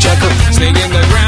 jackal, in the ground.